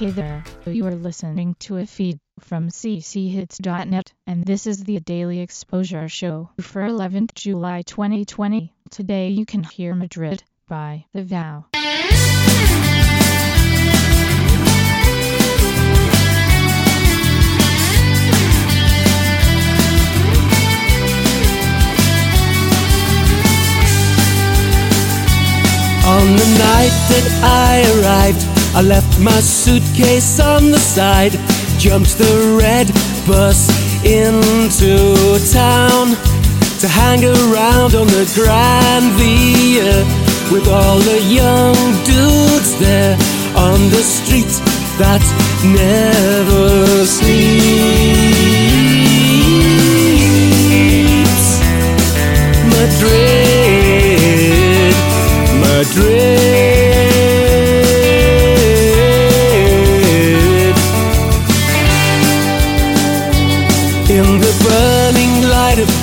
Hey there, you are listening to a feed from cchits.net, and this is the Daily Exposure Show for 11th July 2020. Today you can hear Madrid by The Vow. On the night that I arrived, I left my suitcase on the side, jumped the red bus into town to hang around on the Grand Via with all the young dudes there on the street that never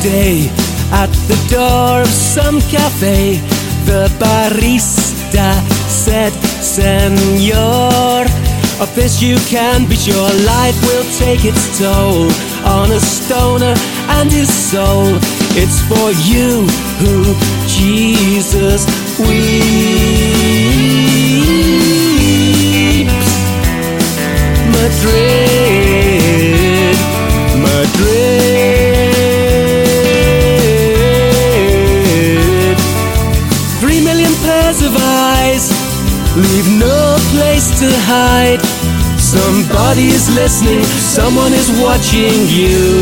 day, at the door of some cafe, the barista said, Senor, of this you can be sure life will take its toll on a stoner and his soul. It's for you who Jesus weeps. Leave no place to hide. Somebody is listening, someone is watching you.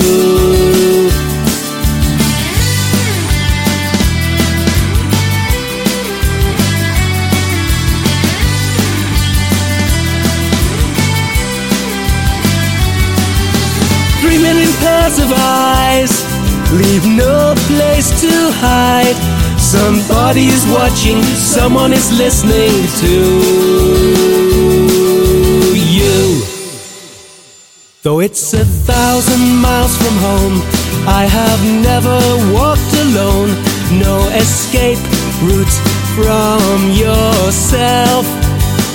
Three million pairs of eyes leave no place. Somebody is watching, someone is listening to you. Though it's a thousand miles from home, I have never walked alone. No escape route from yourself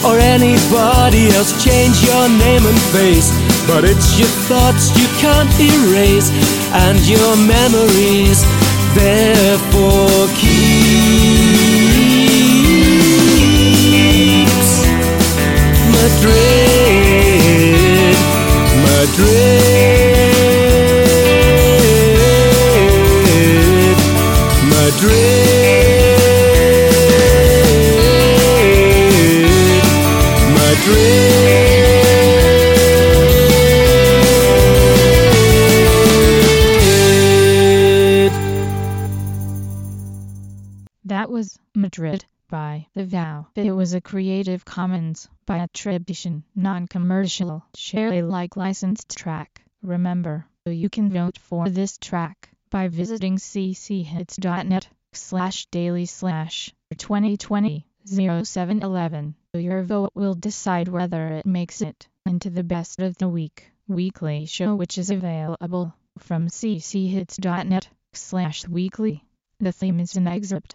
or anybody else. Change your name and face, but it's your thoughts you can't erase, and your memories therefore keeps. Madrid, Madrid, Madrid, Madrid. That was Madrid by The Vow. It was a Creative Commons by attribution, non-commercial, share Alike licensed track. Remember, you can vote for this track by visiting cchits.net slash daily slash 2020 0711. Your vote will decide whether it makes it into the best of the week weekly show which is available from cchits.net slash weekly. The theme is an excerpt